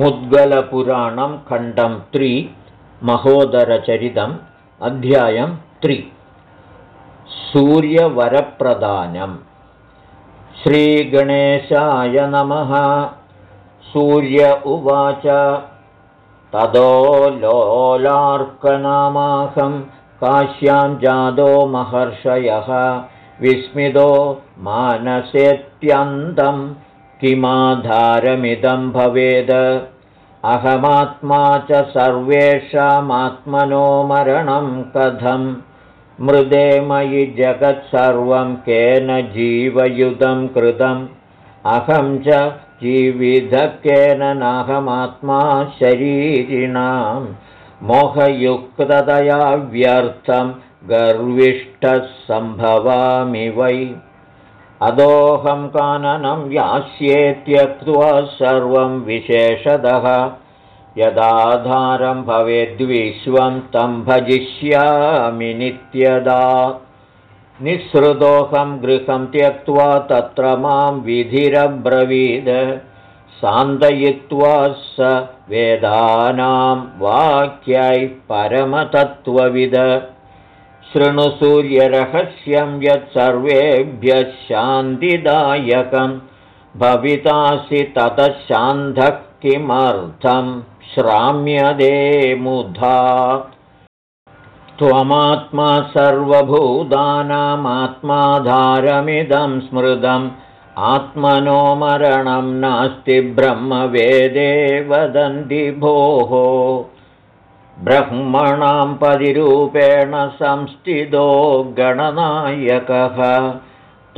मुद्गलपुराणं खण्डं त्रि महोदरचरितम् अध्यायं त्रि। सूर्यवरप्रदानम् श्रीगणेशाय नमः। सूर्य उवाच। तदो काश्यां जादो महर्षयः। विस्मितो मानसेत्यन्तम् किमाधारमिदं भवेद। अहमात्मा च सर्वेषामात्मनो मरणं कथं मृदे मयि जगत्सर्वं केन जीवयुधं कृतम्। अहं च जीविधकेन नाहमात्मा शरीरिणां मोहयुक्ततया व्यर्थं गर्विष्ठः सम्भवामि वै अदोऽहं काननं यास्ये त्यक्त्वा सर्वं विशेषतः। यदाधारं भवेद्विश्वं तं भजिष्यामि नित्यदा। निःसृतोऽहं गृहं त्यक्त्वा तत्र मां विधिरब्रवीद। सान्दयित्वा स वेदानां वाक्यैः परमतत्त्वविद शृणुसूर्यरहस्यं यत् सर्वेभ्यः शान्तिदायकं भवितासि ततः शान्धः किमर्थं श्राम्यदे मुधा। त्वमात्मा सर्वभूतानामात्माधारमिदं स्मृतम् आत्मनो मरणं नास्ति ब्रह्मवेदे वदन्ति भोः ब्रह्मणां पदिरूपेण संस्थितो गणनायकः।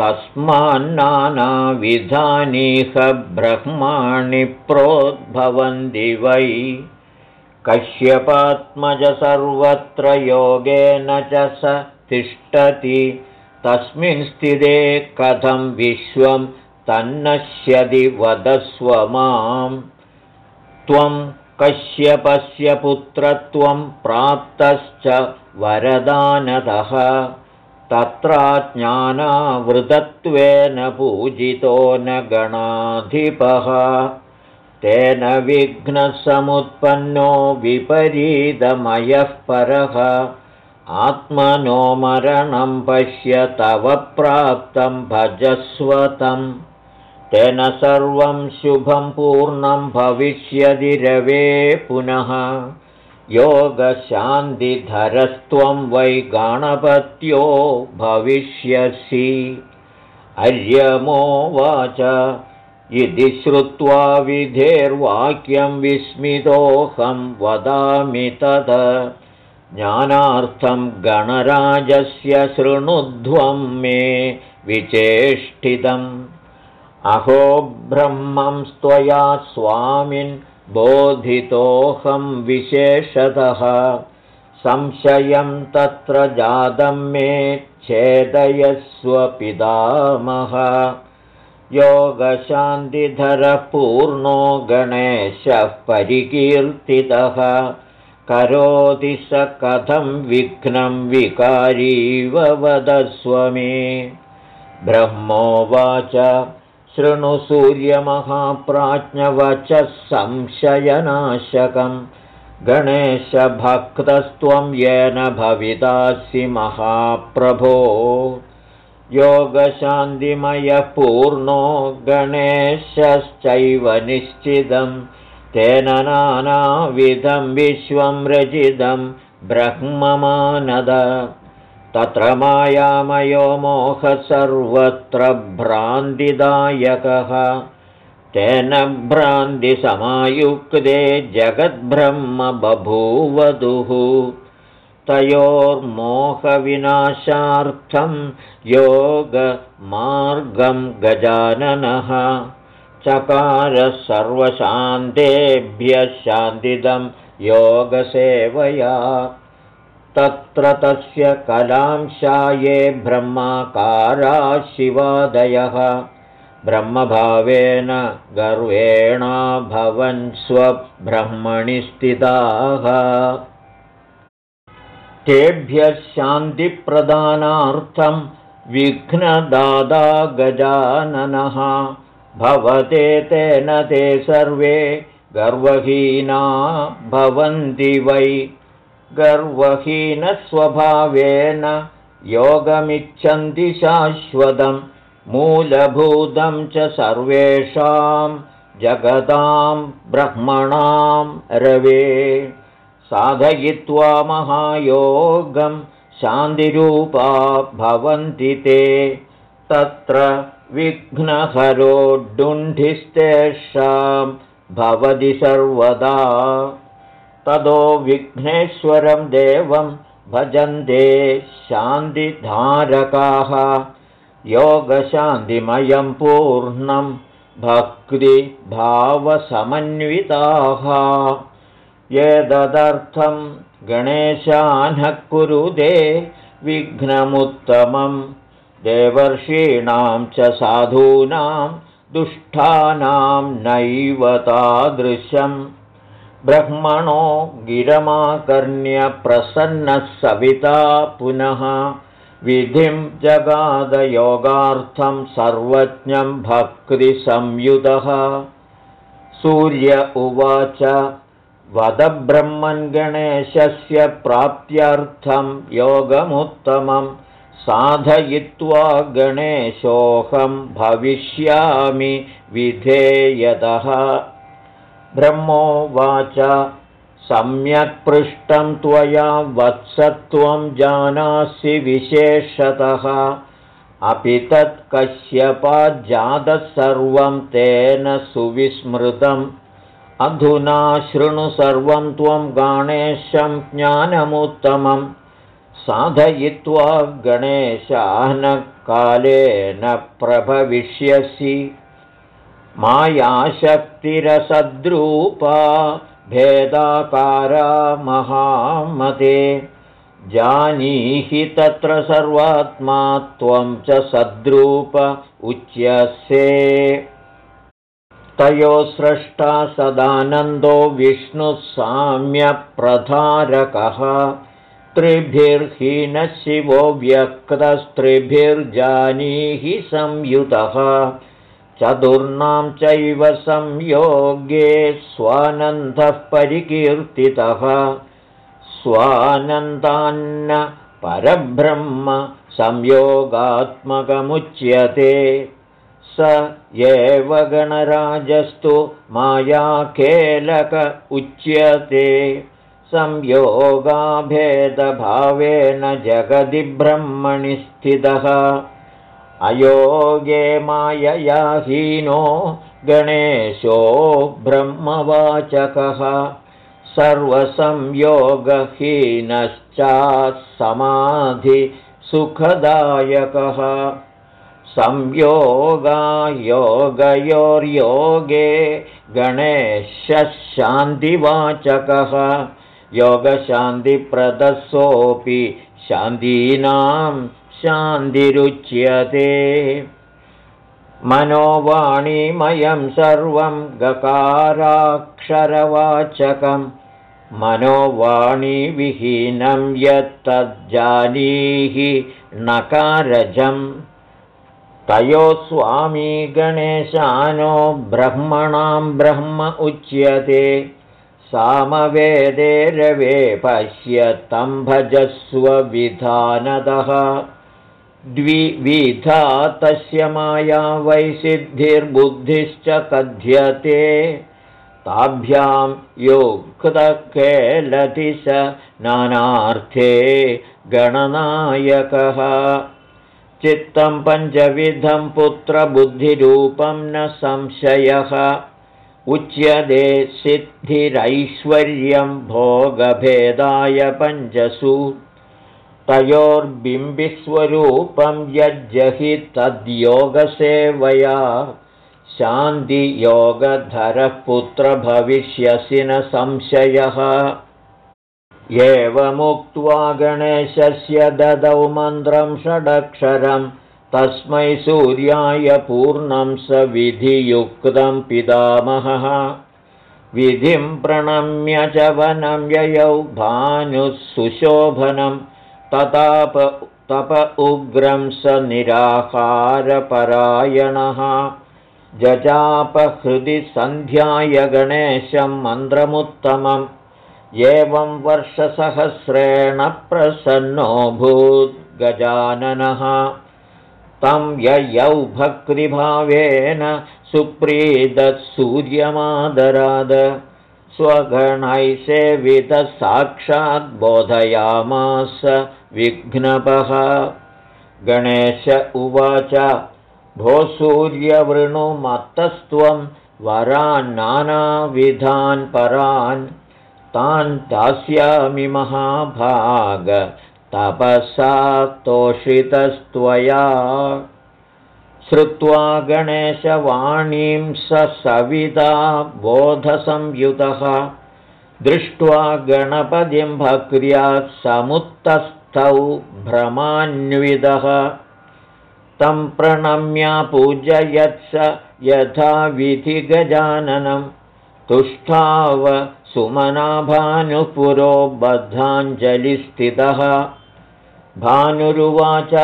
तस्मान्नानाविधानीह ब्रह्माणि प्रोद्भवन्ति वै। कश्यपात्मज सर्वत्र योगेन च स तिष्ठति। तस्मिन् स्थिते कथं विश्वं तन्नश्यति वदस्व माम्। त्वं कश्यपस्य पुत्रत्वं प्राप्तश्च वरदानतः तत्र ज्ञानावृतत्वेन पूजितो न गणाधिपः। तेन विघ्नसमुत्पन्नो विपरीतमयः परः। आत्मनो मरणं पश्य तव प्राप्तं भजस्वतम् तेन सर्वं शुभं पूर्णं भविष्यति रवे पुनः। योगशान्तिधरस्त्वं वै गाणपत्यो भविष्यसि। अर्यमोवाच इति श्रुत्वा विधेर्वाक्यं विस्मितोऽहं वदामि तद। ज्ञानार्थं गणराजस्य शृणुध्वं मे विचेष्टितम् अहो ब्रह्मं स्त्वया स्वामिन् बोधितोऽहं विशेषतः। संशयं तत्र जातं मे छेदयस्वपितामह योगशान्तिधरपूर्णो गणेशः परिकीर्तितः। करोति स कथं विघ्नं विकारीव वदस्व मे ब्रह्मोवाच शृणु सूर्यमहाप्राज्ञवचः संशयनाशकम् गणेशभक्तस्त्वं येन भवितासि महाप्रभो। योगशान्तिमयः पूर्णो गणेशश्चैव निश्चितं तेन नानाविधं विश्वं रचितं ब्रह्ममानद तत्र मायामयो मोहः सर्वत्र भ्रान्तिदायकः। तेन भ्रान्तिसमायुक्ते जगद्ब्रह्म बभूवधुः। तयोर्मोहविनाशार्थं योगमार्गं गजाननः। चकारः सर्वशान्तेभ्यः शान्तिदं योगसेवया तत्र तस्य कलांशाये ब्रह्माकारा शिवादयः। ब्रह्मभावेन गर्वेणाभवन् स्वब्रह्मणि स्थिताः। तेभ्यः शान्तिप्रदानार्थं विघ्नदादा गजाननः भवते तेन ते सर्वे गर्वहीना भवन्ति वै गर्वहीनस्वभावेन योगमिच्छन्ति शाश्वतं मूलभूतं च सर्वेषां जगतां ब्रह्मणां रवे। साधयित्वा महायोगं शान्तिरूपा भवन्ति ते। तत्र विघ्नहरोड्डुण्ढिस्तेषां भवति सर्वदा ततो विघ्नेश्वरं देवं भजन्ते शान्तिधारकाः। योगशान्तिमयं पूर्णं भक्तिभावसमन्विताः। एतदर्थं गणेशानः कुरुदे विघ्नमुत्तमं। देवर्षीणां च साधूनां दुष्टानां नैव तादृशम् ब्रह्मणो गिरमाकर्ण्यप्रसन्नः सविता पुनः विधिं जगादयोगार्थं सर्वज्ञं भक्तिसंयुतः सूर्य उवाच वदब्रह्मन् गणेशस्य प्राप्त्यर्थं योगमुत्तमं साधयित्वा गणेशोऽहं भविष्यामि विधेयतः ब्रह्मोवाच सम्यक् पृष्टं त्वया वत्सत्वं जानासि विशेषतः। अपि तत् कश्यपाज्जातः सर्वं तेन सुविस्मृतम्। अधुना शृणु सर्वं त्वं गणेशं ज्ञानमुत्तमं साधयित्वा गणेशानकालेन प्रभविष्यसि मायाशक्तिरसद्रूपा भेदाकारा महामते। जानीहि तत्र सर्वात्मा त्वं च सद्रूप उच्यसे। तयो स्रष्टा सदानन्दो विष्णुः साम्यप्रधारकः त्रिभिर्हीनः शिवो व्यक्तस्त्रिभिर्जानीहि संयुतः चतुर्णां चैव संयोगे स्वानन्दः परिकीर्तितः। स्वानन्दान्न परब्रह्म संयोगात्मकमुच्यते। स एव गणराजस्तु मायाखेलक उच्यते। संयोगाभेदभावेन जगदि ब्रह्मणि स्थितः अयोगे मायया हीनो गणेशो ब्रह्मवाचकः। सर्वसंयोगहीनश्चात्समाधिसुखदायकः संयोगायोगयोर्योगे गणेशशान्तिवाचकः योगशान्तिप्रदसोऽपि शान्तीनां शान्तिरुच्यते। मनोवाणीमयं सर्वं गकाराक्षरवाचकं। मनोवाणीविहीनं यत्तज्जानीहि नकारजं तयो स्वामी गणेशानो ब्रह्मणां ब्रह्म उच्यते। सामवेदे रवे पश्य तं भजस्व विधानदः द्विविधा तस्य माया वैसिद्धिर्बुद्धिश्च कथ्यते। ताभ्यां योक्तखेलति स नानार्थे गणनायकः। चित्तं पञ्चविधं पुत्रबुद्धिरूपं न संशयः। उच्यते सिद्धिरैश्वर्यं भोगभेदाय पञ्चसु तयोर्बिम्बिस्वरूपं यज्जहि तद्योगसेवया। शान्तियोगधरः पुत्रभविष्यसि न संशयः। एवमुक्त्वा गणेशस्य ददौ मन्त्रं षडक्षरं तस्मै सूर्याय पूर्णं स विधियुक्तं पितामहः। विधिं प्रणम्य च वनं ययौ भानुः सुशोभनम् तताप तप उग्रं स निराहारपरायणः। जजापहृदि सन्ध्याय गणेशं मन्त्रमुत्तमम्। एवं वर्षसहस्रेण गजाननः। तं ययौ भक्तिभावेन सुप्रीदत्सूर्यमादराद स्वगणैसेवितः साक्षाद्बोधयामास विघ्नपः। गणेश उवाच भो सूर्यवृणुमत्तस्त्वं वरान्नानाविधान् परान् तान् दास्यामि महाभाग तपसा तोषितस्त्वया। श्रुत्वा गणेशवाणीं स सविता बोधसंयुतः दृष्ट्वा गणपतिं भक्र्या समुत्तस्थौ भ्रमान्वितः तं प्रणम्या पूजयत्स यथा विधिगजाननं तुष्टाव सुमनाभानुपुरो बद्धाञ्जलिस्थितः। भानुरुवाच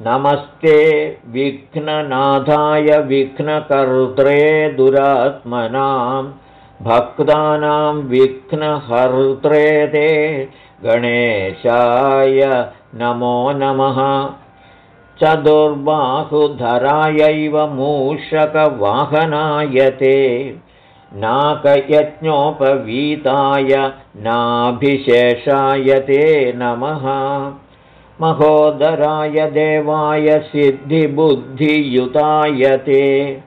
नमस्ते विघ्ननाथाय विघ्नकर्त्रे दुरात्मनां। भक्तानां विघ्नहर्त्रे ते गणेशाय नमो नमः। चतुर्बाहुधरायैव मूषकवाहनाय ते। नाकयज्ञोपवीताय नाभिशेषाय ते नमः। महोदराय देवाय सिद्धिबुद्धियुताय ते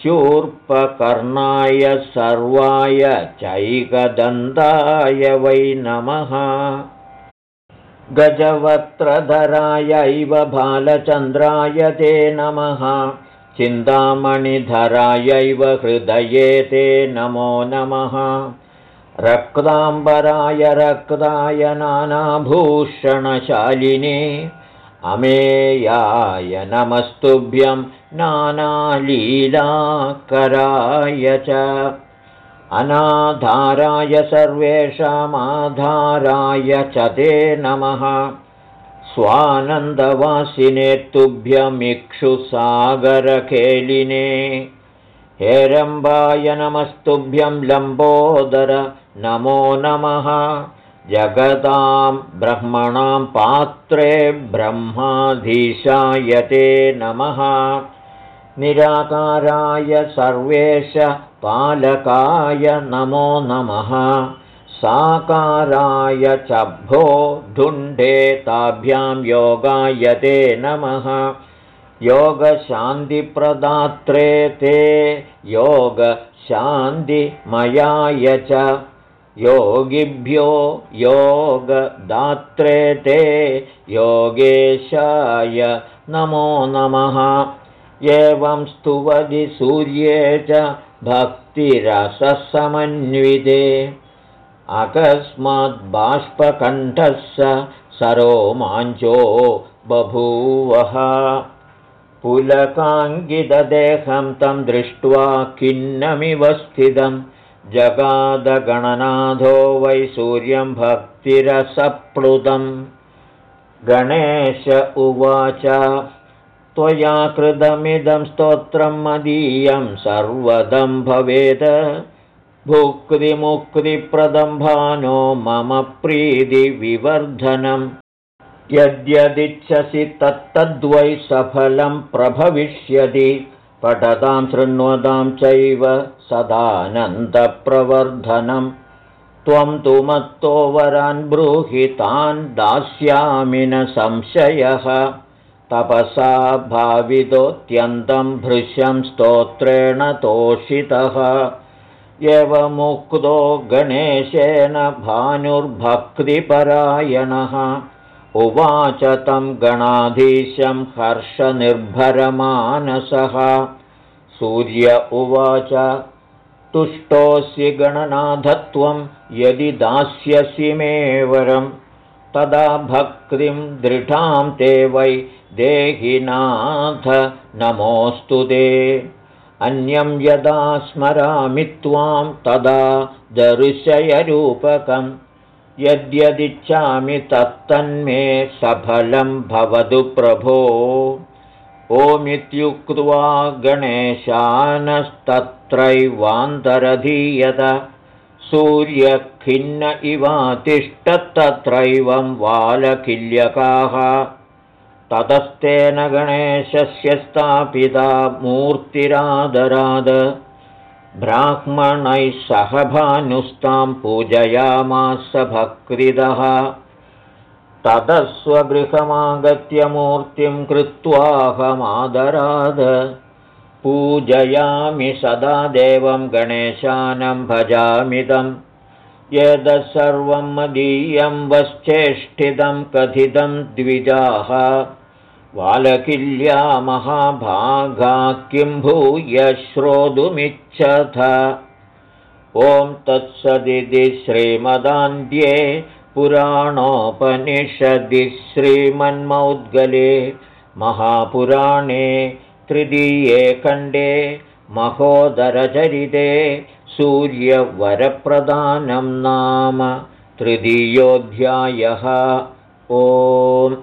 शूर्पकर्णाय सर्वाय चैकदन्ताय वै नमः। गजवक्त्रधरायैव बालचन्द्राय ते नमः। चिन्तामणिधरायैव हृदये ते नमो नमः। रक्ताम्बराय रक्ताय नानाभूषणशालिने अमेयाय नमस्तुभ्यं नानालीलाकराय च। अनाधाराय सर्वेषामाधाराय च ते नमः। स्वानन्दवासिने तुभ्यमिक्षुसागरखेलिने। हेरम्बाय नमस्तुभ्यं लम्बोदर नमो नमः जगतां ब्रह्मणां पात्रे ब्रह्माधीशाय ते नमः। निराकाराय सर्वेश पालकाय नमो नमः। साकाराय चभो ढुण्डे ताभ्यां योगाय ते नमः। योगशान्तिप्रदात्रे ते योगशान्तिमयाय च योगिभ्यो योगदात्रे ते योगेशाय नमो नमः। एवं स्तुवदि सूर्ये च भक्तिरससमन्विते। अकस्माद्बाष्पकण्ठः स सरोमाञ्चो बभूवः। पुलकाङ्गितदेहं तं दृष्ट्वा खिन्नमिव स्थितं जगादगणनाथो वै सूर्यं भक्तिरसप्लुतं गणेश उवाच त्वया कृतमिदं स्तोत्रं मदीयं सर्वदं भवेत्। भुक्तिमुक्तिप्रदं भानो मम प्रीतिविवर्धनम्। यद्यदिच्छसि तत्तद्वै सफलं प्रभविष्यति पठतां शृण्वतां चैव सदानन्दप्रवर्धनं त्वं तु मत्तो वरान् ब्रूहि तान् दास्यामि न संशयः। तपसा भावितोऽत्यन्तं भृशं स्तोत्रेण तोषितः। एवमुक्तो गणेशेन भानुर्भक्तिपरायणः उवाच तं गणाधीशं हर्षनिर्भरमानसः। सूर्य उवाच तुष्टोऽसि गणनाथत्वं यदि दास्यसि मे वरं तदा भक्तिं दृढां ते वै देहिनाथ नमोऽस्तु ते। अन्यं यदा स्मरामि त्वां तदा दर्शयरूपकम् यद्यदिच्छामि तत्तन्मे सफलं भवतु प्रभो। ओमित्युक्त्वा गणेशानस्तत्रैवान्तरधीयत। सूर्यखिन्न इवातिष्ठत्तत्रैवं वालकिल्यकाः ततस्तेन गणेशस्य स्थापिता मूर्तिरादराद ब्राह्मणैः सह भानुस्तां पूजयामास भक्तिदः। ततः स्वगृहमागत्य मूर्तिं कृत्वाहमादराद पूजयामि सदा देवं गणेशानं भजामिदं यदः सर्वं मदीयं वश्चेष्टितं कथितं द्विजाः वालकिल्या महाभागा किं भूय श्रोतुमिच्छथ। ॐ तत्सदिति श्रीमदान्ध्ये पुराणोपनिषदि श्रीमन्मौद्गले महापुराणे तृतीये खण्डे महोदरचरिते सूर्यवरप्रदानं नाम तृतीयोऽध्यायः। ओम्